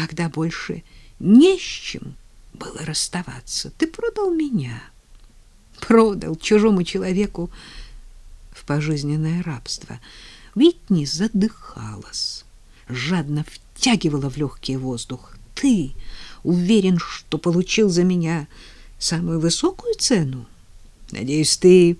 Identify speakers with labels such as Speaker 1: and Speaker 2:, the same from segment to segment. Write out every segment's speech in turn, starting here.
Speaker 1: когда больше не с чем было расставаться, ты продал меня. Продал чужому человеку в пожизненное рабство. Витни задыхалась, жадно втягивала в легкий воздух. Ты уверен, что получил за меня самую высокую цену? Надеюсь, ты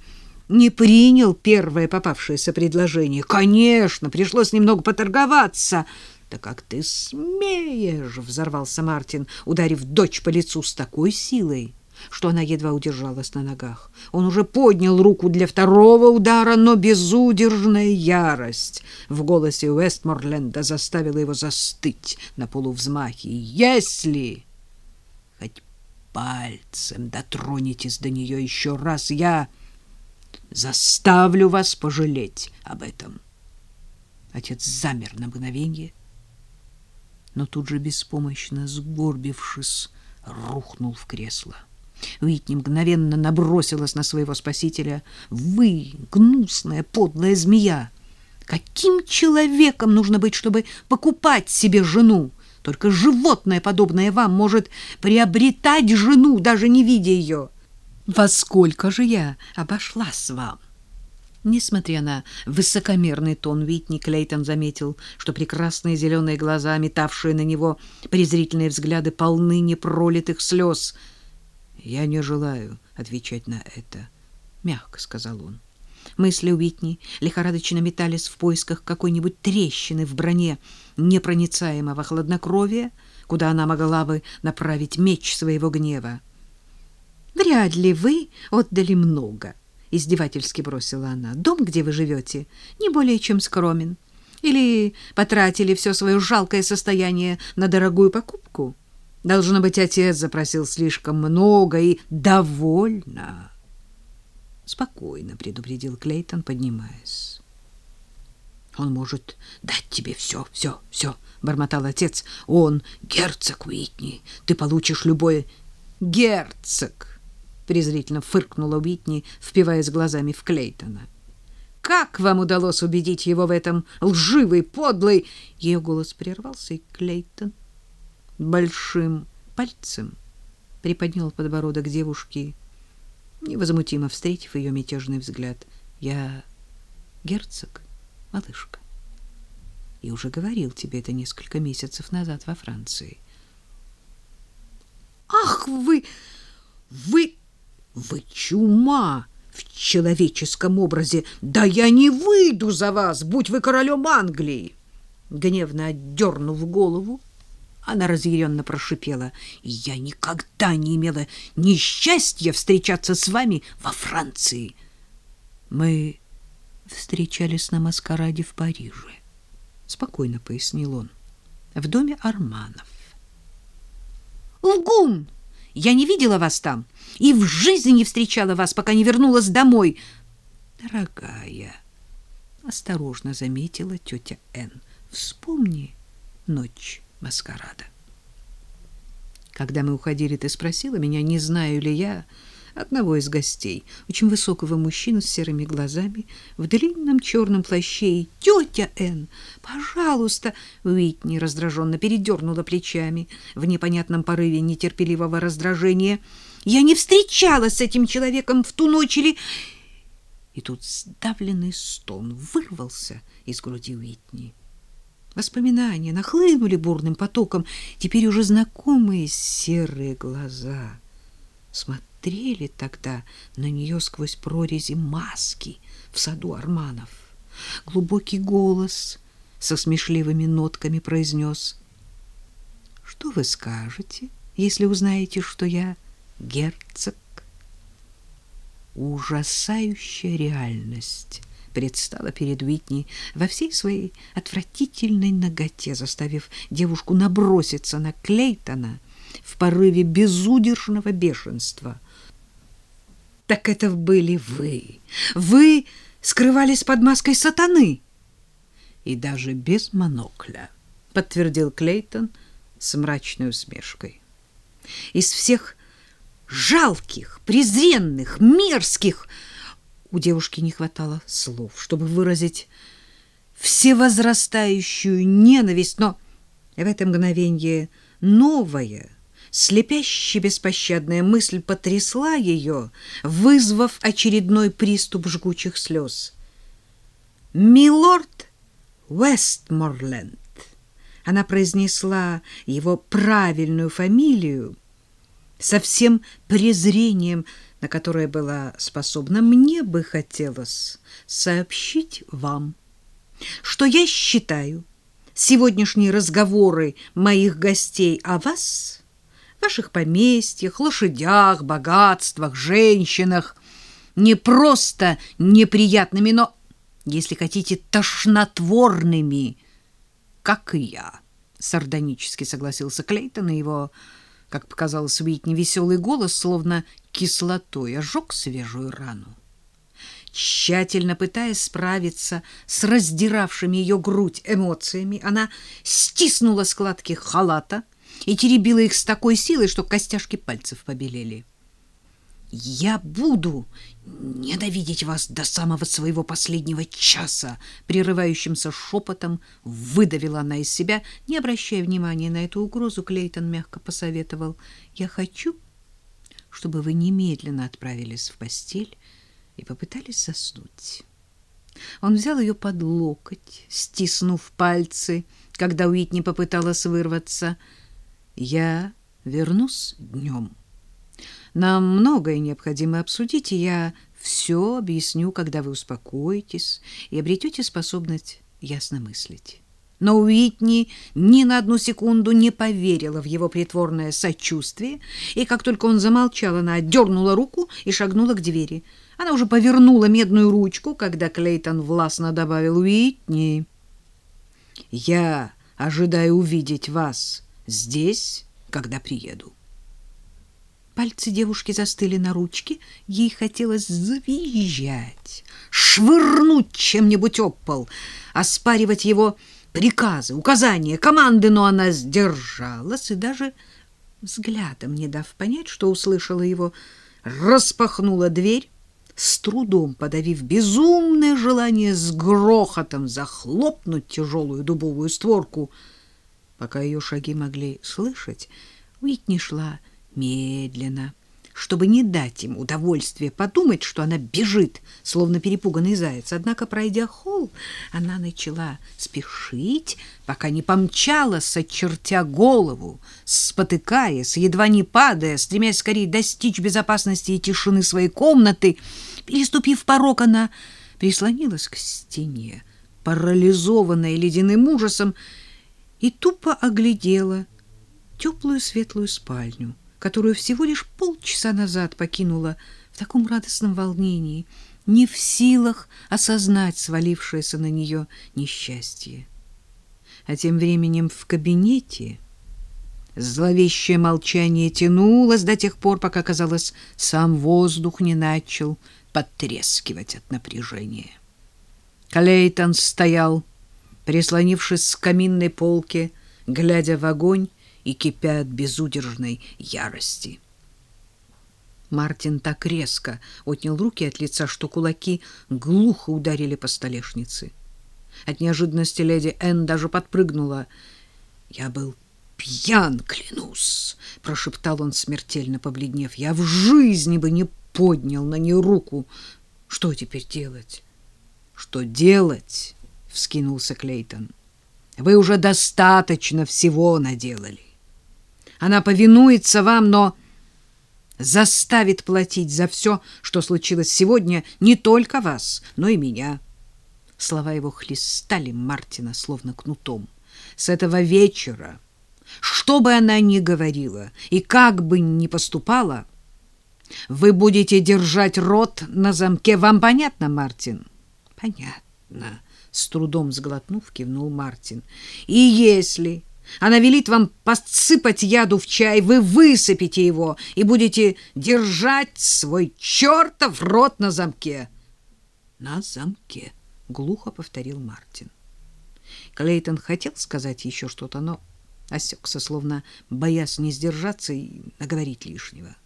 Speaker 1: не принял первое попавшееся предложение. Конечно, пришлось немного поторговаться. Да как ты смеешь, взорвался Мартин, ударив дочь по лицу с такой силой, что она едва удержалась на ногах. Он уже поднял руку для второго удара, но безудержная ярость в голосе Уэстморленда заставила его застыть на полувзмахе. Если хоть пальцем дотронетесь до нее еще раз, я заставлю вас пожалеть об этом. Отец замер на мгновение, но тут же беспомощно сгорбившись, рухнул в кресло. Уитни мгновенно набросилась на своего спасителя. «Вы, гнусная, подлая змея! Каким человеком нужно быть, чтобы покупать себе жену? Только животное, подобное вам, может приобретать жену, даже не видя ее. Во сколько же я обошлась вам?» Несмотря на высокомерный тон Витни, Клейтон заметил, что прекрасные зеленые глаза, метавшие на него презрительные взгляды, полны непролитых слез. «Я не желаю отвечать на это», — мягко сказал он. Мысли Уитни лихорадочно метались в поисках какой-нибудь трещины в броне непроницаемого хладнокровия, куда она могла бы направить меч своего гнева. «Вряд ли вы отдали много», — издевательски бросила она. «Дом, где вы живете, не более чем скромен. Или потратили все свое жалкое состояние на дорогую покупку? Должно быть, отец запросил слишком много и довольно». Спокойно предупредил Клейтон, поднимаясь. «Он может дать тебе все, все, все», — бормотал отец. «Он герцог Уитни. Ты получишь любое...» «Герцог!» Презрительно фыркнула Уитни, впиваясь глазами в Клейтона. Как вам удалось убедить его в этом лживый, подлый? Ее голос прервался, и Клейтон большим пальцем приподнял подбородок девушки, невозмутимо встретив ее мятежный взгляд. Я герцог, малышка. И уже говорил тебе это несколько месяцев назад во Франции. Ах вы, вы вы чума в человеческом образе. Да я не выйду за вас, будь вы королем Англии. Гневно отдернув голову, она разъяренно прошипела. «Я никогда не имела несчастья встречаться с вами во Франции». «Мы встречались на маскараде в Париже», — спокойно пояснил он, — «в доме Арманов». «Лгун!» Я не видела вас там и в жизни не встречала вас, пока не вернулась домой. Дорогая, осторожно заметила тетя Н. Вспомни ночь маскарада. Когда мы уходили, ты спросила меня, не знаю ли я одного из гостей, очень высокого мужчину с серыми глазами, в длинном черном плаще. И тетя Н, пожалуйста, Уитни раздраженно передернула плечами в непонятном порыве нетерпеливого раздражения. Я не встречалась с этим человеком в ту ночь или... И тут сдавленный стон вырвался из груди Уитни. Воспоминания нахлынули бурным потоком, теперь уже знакомые серые глаза. Смотри смотрели тогда на нее сквозь прорези маски в саду Арманов. Глубокий голос со смешливыми нотками произнес. «Что вы скажете, если узнаете, что я герцог?» Ужасающая реальность предстала перед Уитни во всей своей отвратительной наготе, заставив девушку наброситься на Клейтона в порыве безудержного бешенства — так это были вы. Вы скрывались под маской сатаны. И даже без монокля, подтвердил Клейтон с мрачной усмешкой. Из всех жалких, презренных, мерзких у девушки не хватало слов, чтобы выразить всевозрастающую ненависть, но в это мгновение новая, слепяще беспощадная мысль потрясла ее, вызвав очередной приступ жгучих слез. «Милорд Вестморленд!» Она произнесла его правильную фамилию со всем презрением, на которое была способна. «Мне бы хотелось сообщить вам, что я считаю сегодняшние разговоры моих гостей о вас, ваших поместьях, лошадях, богатствах, женщинах не просто неприятными, но, если хотите, тошнотворными, как и я, сардонически согласился Клейтон, и его, как показалось Уитни, веселый голос, словно кислотой, ожег свежую рану. Тщательно пытаясь справиться с раздиравшими ее грудь эмоциями, она стиснула складки халата и теребила их с такой силой, что костяшки пальцев побелели. «Я буду ненавидеть вас до самого своего последнего часа!» Прерывающимся шепотом выдавила она из себя, не обращая внимания на эту угрозу. Клейтон мягко посоветовал. «Я хочу, чтобы вы немедленно отправились в постель и попытались заснуть. Он взял ее под локоть, стиснув пальцы, когда Уитни попыталась вырваться. «Я вернусь днем. Нам многое необходимо обсудить, и я все объясню, когда вы успокоитесь и обретете способность ясно мыслить». Но Уитни ни на одну секунду не поверила в его притворное сочувствие, и как только он замолчал, она отдернула руку и шагнула к двери — она уже повернула медную ручку, когда Клейтон властно добавил «Уитни, я ожидаю увидеть вас здесь, когда приеду». Пальцы девушки застыли на ручке, ей хотелось завизжать, швырнуть чем-нибудь об пол, оспаривать его приказы, указания, команды, но она сдержалась и даже взглядом, не дав понять, что услышала его, распахнула дверь, с трудом подавив безумное желание с грохотом захлопнуть тяжелую дубовую створку. Пока ее шаги могли слышать, Уитни шла медленно, чтобы не дать им удовольствия подумать, что она бежит, словно перепуганный заяц. Однако, пройдя холл, она начала спешить, пока не помчалась, очертя голову, спотыкаясь, едва не падая, стремясь скорее достичь безопасности и тишины своей комнаты — Переступив порог, она прислонилась к стене, парализованная ледяным ужасом, и тупо оглядела теплую светлую спальню, которую всего лишь полчаса назад покинула в таком радостном волнении, не в силах осознать свалившееся на нее несчастье. А тем временем в кабинете зловещее молчание тянулось до тех пор, пока, казалось, сам воздух не начал потрескивать от напряжения. Клейтон стоял, прислонившись к каминной полке, глядя в огонь и кипя от безудержной ярости. Мартин так резко отнял руки от лица, что кулаки глухо ударили по столешнице. От неожиданности леди Энн даже подпрыгнула. «Я был пьян, клянусь!» — прошептал он, смертельно побледнев. «Я в жизни бы не поднял на нее руку. Что теперь делать? Что делать? Вскинулся Клейтон. Вы уже достаточно всего наделали. Она повинуется вам, но заставит платить за все, что случилось сегодня, не только вас, но и меня. Слова его хлестали Мартина словно кнутом. С этого вечера, что бы она ни говорила и как бы ни поступала, вы будете держать рот на замке. Вам понятно, Мартин? Понятно, с трудом сглотнув, кивнул Мартин. И если она велит вам подсыпать яду в чай, вы высыпите его и будете держать свой чертов рот на замке. На замке, глухо повторил Мартин. Клейтон хотел сказать еще что-то, но осекся, словно боясь не сдержаться и наговорить лишнего.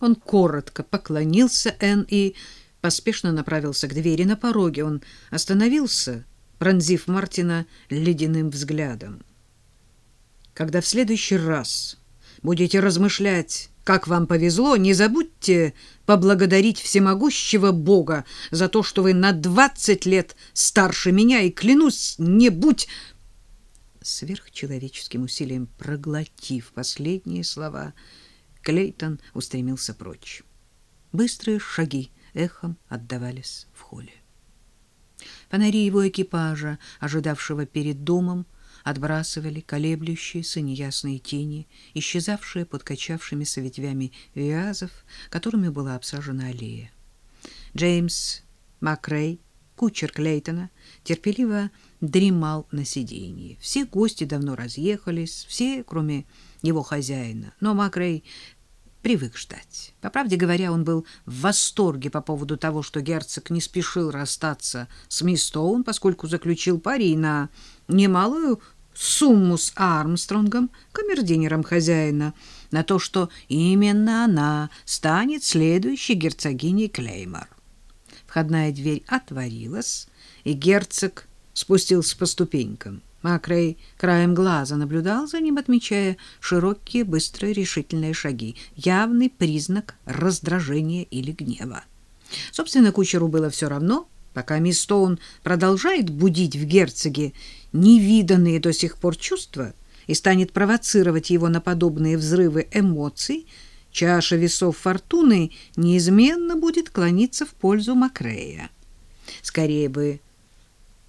Speaker 1: Он коротко поклонился Энн и поспешно направился к двери. На пороге он остановился, пронзив Мартина ледяным взглядом. Когда в следующий раз будете размышлять, как вам повезло, не забудьте поблагодарить всемогущего Бога за то, что вы на двадцать лет старше меня, и, клянусь, не будь сверхчеловеческим усилием проглотив последние слова, Клейтон устремился прочь. Быстрые шаги эхом отдавались в холле. Фонари его экипажа, ожидавшего перед домом, отбрасывали колеблющиеся неясные тени, исчезавшие под качавшимися ветвями вязов, которыми была обсажена аллея. Джеймс Макрей, кучер Клейтона, терпеливо дремал на сиденье. Все гости давно разъехались, все, кроме его хозяина. Но Макрей привык ждать. По правде говоря, он был в восторге по поводу того, что герцог не спешил расстаться с мисс Стоун, поскольку заключил пари на немалую сумму с Армстронгом, камердинером хозяина, на то, что именно она станет следующей герцогиней Клеймор. Входная дверь отворилась, и герцог спустился по ступенькам. Макрей краем глаза наблюдал за ним, отмечая широкие, быстрые, решительные шаги, явный признак раздражения или гнева. Собственно, кучеру было все равно, пока мисс Стоун продолжает будить в герцоге невиданные до сих пор чувства и станет провоцировать его на подобные взрывы эмоций, чаша весов фортуны неизменно будет клониться в пользу Макрея. Скорее бы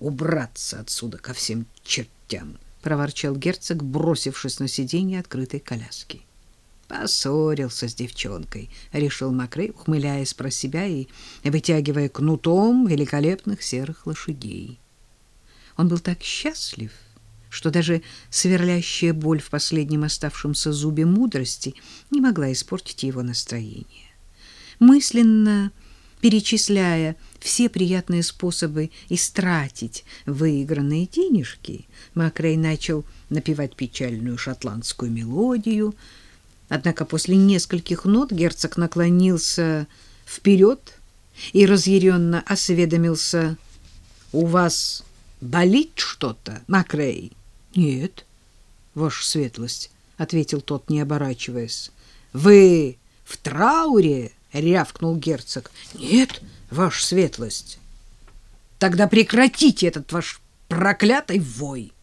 Speaker 1: убраться отсюда ко всем чертям, проворчал герцог, бросившись на сиденье открытой коляски. Поссорился с девчонкой, решил Макрей, ухмыляясь про себя и вытягивая кнутом великолепных серых лошадей. Он был так счастлив, что даже сверлящая боль в последнем оставшемся зубе мудрости не могла испортить его настроение. Мысленно перечисляя все приятные способы истратить выигранные денежки, Макрей начал напевать печальную шотландскую мелодию. Однако после нескольких нот герцог наклонился вперед и разъяренно осведомился «У вас болит что-то, Макрей?» «Нет, ваша светлость», — ответил тот, не оборачиваясь. «Вы в трауре?» рявкнул герцог. Нет, ваша светлость. Тогда прекратите этот ваш проклятый вой.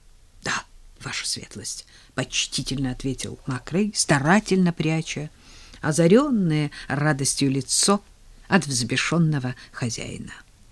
Speaker 1: Да, ваша светлость, почтительно ответил Макрей, старательно пряча озаренное радостью лицо от взбешенного хозяина.